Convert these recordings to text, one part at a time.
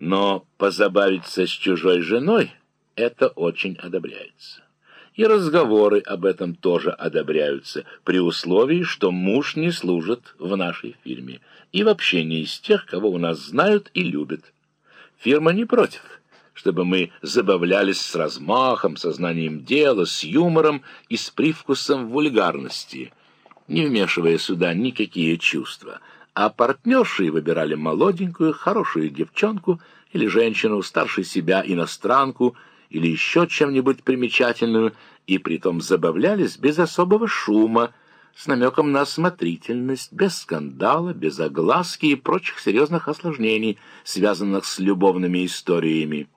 Но позабавиться с чужой женой — это очень одобряется. И разговоры об этом тоже одобряются, при условии, что муж не служит в нашей фирме и вообще не из тех, кого у нас знают и любят. Фирма не против, чтобы мы забавлялись с размахом, сознанием дела, с юмором и с привкусом вульгарности, не вмешивая сюда никакие чувства, а партнерши выбирали молоденькую, хорошую девчонку или женщину старше себя, иностранку, или еще чем-нибудь примечательную, и притом забавлялись без особого шума, с намеком на осмотрительность, без скандала, без огласки и прочих серьезных осложнений, связанных с любовными историями.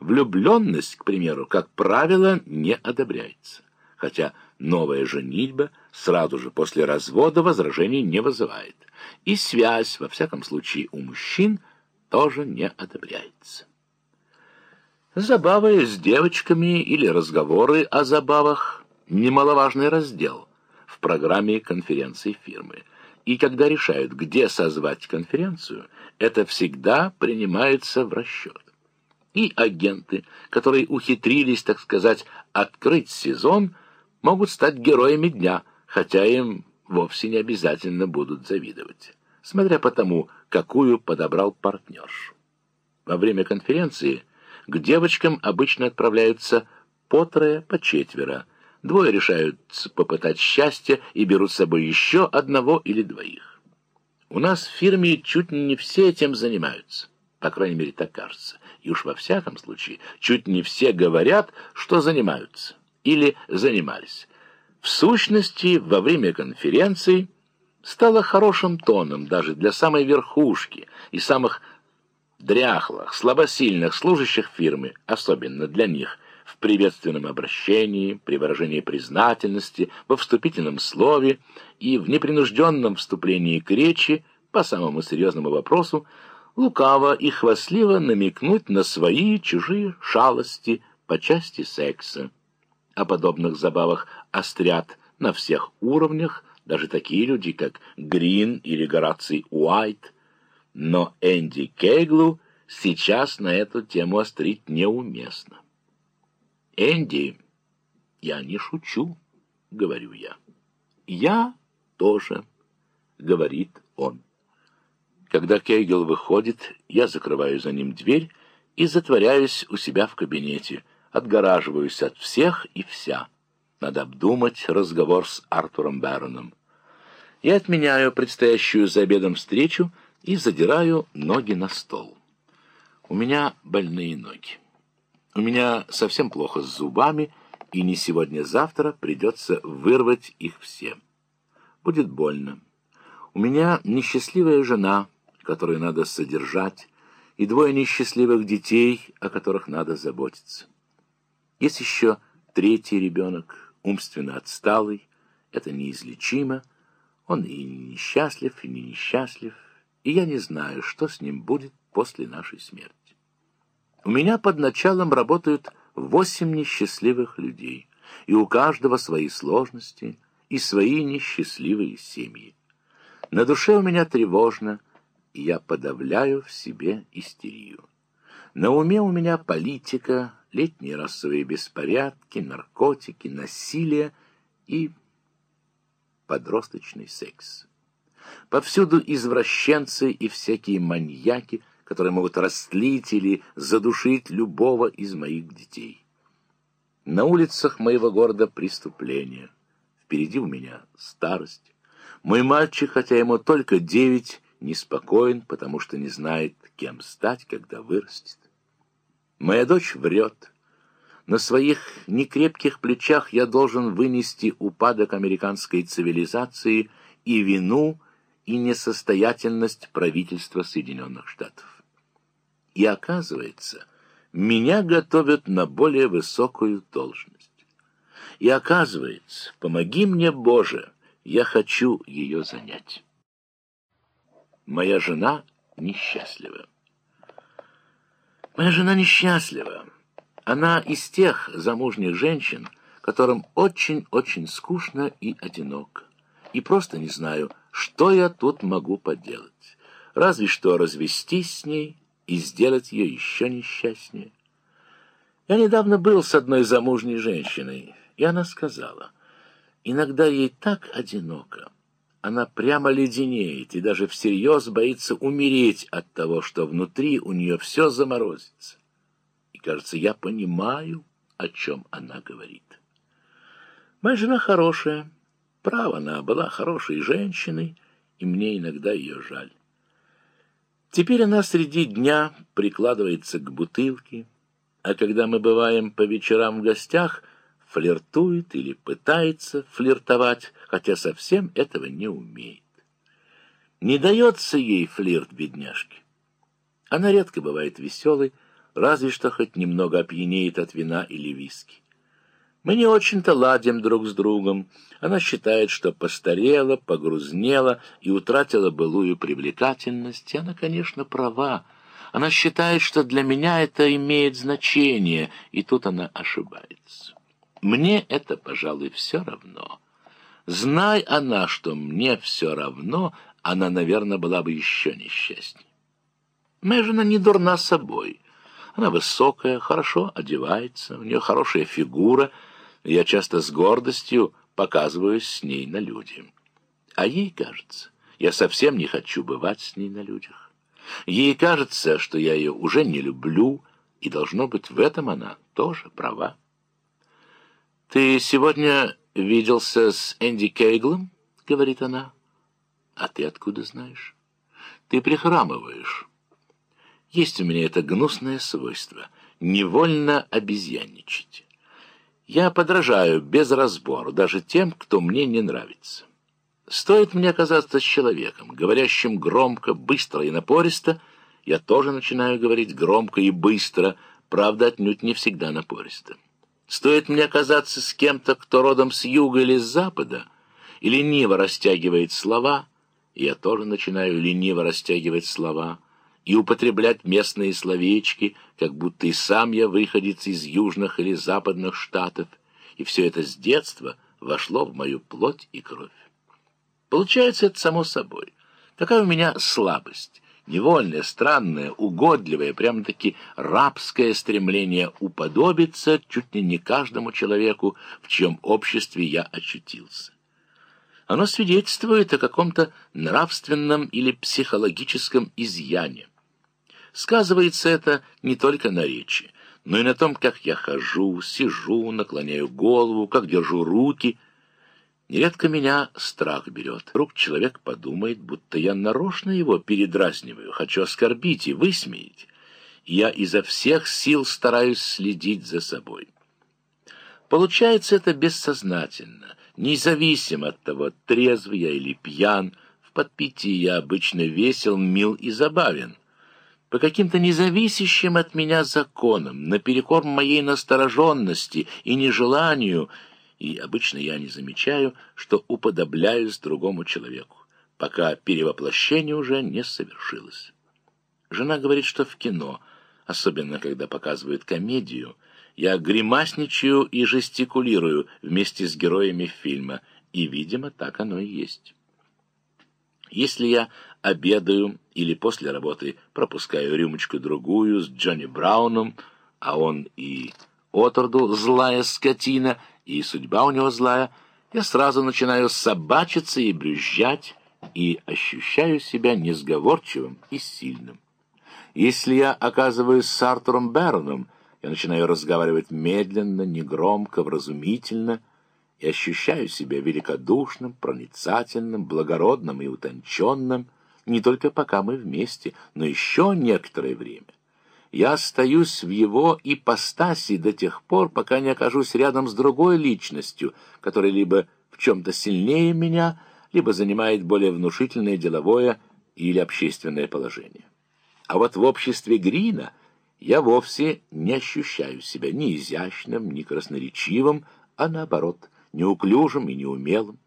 Влюбленность, к примеру, как правило, не одобряется, хотя новая женитьба сразу же после развода возражений не вызывает, и связь, во всяком случае, у мужчин тоже не одобряется. Забавы с девочками или разговоры о забавах – немаловажный раздел в программе конференции фирмы. И когда решают, где созвать конференцию, это всегда принимается в расчет. И агенты, которые ухитрились, так сказать, открыть сезон, могут стать героями дня, хотя им вовсе не обязательно будут завидовать, смотря по тому, какую подобрал партнершу. Во время конференции – к девочкам обычно отправляются по трое, по четверо. Двое решают попытать счастье и берут с собой еще одного или двоих. У нас в фирме чуть не все этим занимаются. По крайней мере, так кажется. И уж во всяком случае, чуть не все говорят, что занимаются. Или занимались. В сущности, во время конференции стало хорошим тоном даже для самой верхушки и самых дряхлых, слабосильных служащих фирмы, особенно для них, в приветственном обращении, при выражении признательности, во вступительном слове и в непринужденном вступлении к речи по самому серьезному вопросу, лукаво и хвастливо намекнуть на свои чужие шалости по части секса. О подобных забавах острят на всех уровнях даже такие люди, как Грин или Гораций Уайт, но Энди Кейглу сейчас на эту тему острить неуместно. «Энди, я не шучу», — говорю я. «Я тоже», — говорит он. Когда Кейгл выходит, я закрываю за ним дверь и затворяюсь у себя в кабинете, отгораживаюсь от всех и вся. Надо обдумать разговор с Артуром Бароном. Я отменяю предстоящую за обедом встречу — и задираю ноги на стол. У меня больные ноги. У меня совсем плохо с зубами, и не сегодня-завтра придется вырвать их все. Будет больно. У меня несчастливая жена, которую надо содержать, и двое несчастливых детей, о которых надо заботиться. Есть еще третий ребенок, умственно отсталый. Это неизлечимо. Он и не несчастлив, и не несчастлив и я не знаю, что с ним будет после нашей смерти. У меня под началом работают восемь несчастливых людей, и у каждого свои сложности и свои несчастливые семьи. На душе у меня тревожно, и я подавляю в себе истерию. На уме у меня политика, летние расовые беспорядки, наркотики, насилие и подросточный секс. Повсюду извращенцы и всякие маньяки, которые могут растлить или задушить любого из моих детей. На улицах моего города преступления. Впереди у меня старость. Мой мальчик, хотя ему только девять, неспокоен, потому что не знает, кем стать, когда вырастет. Моя дочь врет. На своих некрепких плечах я должен вынести упадок американской цивилизации и вину, и несостоятельность правительства Соединенных Штатов. И оказывается, меня готовят на более высокую должность. И оказывается, помоги мне, Боже, я хочу ее занять. Моя жена несчастлива. Моя жена несчастлива. Она из тех замужних женщин, которым очень-очень скучно и одиноко. И просто не знаю, что я тут могу поделать? Разве что развестись с ней и сделать ее еще несчастнее. Я недавно был с одной замужней женщиной, и она сказала, иногда ей так одиноко, она прямо леденеет и даже всерьез боится умереть от того, что внутри у нее все заморозится. И, кажется, я понимаю, о чем она говорит. Моя жена хорошая, право, она была хорошей женщиной, и мне иногда ее жаль. Теперь она среди дня прикладывается к бутылке, а когда мы бываем по вечерам в гостях, флиртует или пытается флиртовать, хотя совсем этого не умеет. Не дается ей флирт бедняжки. Она редко бывает веселой, разве что хоть немного опьянеет от вина или виски. Мы не очень-то ладим друг с другом. Она считает, что постарела, погрузнела и утратила былую привлекательность. И она, конечно, права. Она считает, что для меня это имеет значение, и тут она ошибается. Мне это, пожалуй, все равно. Знай она, что мне все равно, она, наверное, была бы еще несчастней. Моя жена не дурна собой. Она высокая, хорошо одевается, у нее хорошая фигура. Я часто с гордостью показываюсь с ней на люди. А ей кажется, я совсем не хочу бывать с ней на людях. Ей кажется, что я ее уже не люблю, и, должно быть, в этом она тоже права. «Ты сегодня виделся с Энди Кейглом?» — говорит она. «А ты откуда знаешь?» «Ты прихрамываешь». Есть у меня это гнусное свойство — невольно обезьянничать. Я подражаю без разбору даже тем, кто мне не нравится. Стоит мне оказаться с человеком, говорящим громко, быстро и напористо, я тоже начинаю говорить громко и быстро, правда, отнюдь не всегда напористо. Стоит мне оказаться с кем-то, кто родом с юга или с запада, и лениво растягивает слова, я тоже начинаю лениво растягивать слова и употреблять местные словечки, как будто и сам я выходец из южных или западных штатов, и все это с детства вошло в мою плоть и кровь. Получается это само собой. Такая у меня слабость. Невольное, странное, угодливое, прямо-таки рабское стремление уподобиться чуть ли не каждому человеку, в чьем обществе я очутился. Оно свидетельствует о каком-то нравственном или психологическом изъяне. Сказывается это не только на речи, но и на том, как я хожу, сижу, наклоняю голову, как держу руки — Нередко меня страх берет. Вдруг человек подумает, будто я нарочно его передразниваю, хочу оскорбить и высмеять. я изо всех сил стараюсь следить за собой. Получается это бессознательно, независимо от того, трезв я или пьян. В подпитии я обычно весел, мил и забавен. По каким-то независящим от меня законам, наперекор моей настороженности и нежеланию — и обычно я не замечаю, что уподобляюсь другому человеку, пока перевоплощение уже не совершилось. Жена говорит, что в кино, особенно когда показывают комедию, я гримасничаю и жестикулирую вместе с героями фильма, и, видимо, так оно и есть. Если я обедаю или после работы пропускаю рюмочку-другую с Джонни Брауном, а он и оторду злая скотина — и судьба у него злая, я сразу начинаю собачиться и брюзжать, и ощущаю себя несговорчивым и сильным. Если я оказываюсь с Артуром Бероном, я начинаю разговаривать медленно, негромко, вразумительно, и ощущаю себя великодушным, проницательным, благородным и утонченным, не только пока мы вместе, но еще некоторое время. Я остаюсь в его ипостаси до тех пор, пока не окажусь рядом с другой личностью, которая либо в чем-то сильнее меня, либо занимает более внушительное деловое или общественное положение. А вот в обществе Грина я вовсе не ощущаю себя ни изящным, ни красноречивым, а наоборот, неуклюжим и неумелым.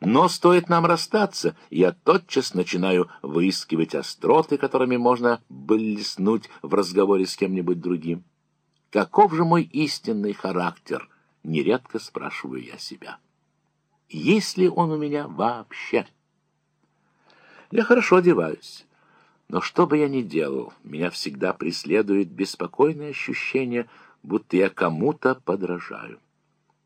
Но стоит нам расстаться, я тотчас начинаю выискивать остроты, которыми можно блеснуть в разговоре с кем-нибудь другим. Каков же мой истинный характер? Нередко спрашиваю я себя. Есть ли он у меня вообще? Я хорошо одеваюсь. Но что бы я ни делал, меня всегда преследует беспокойное ощущение, будто я кому-то подражаю.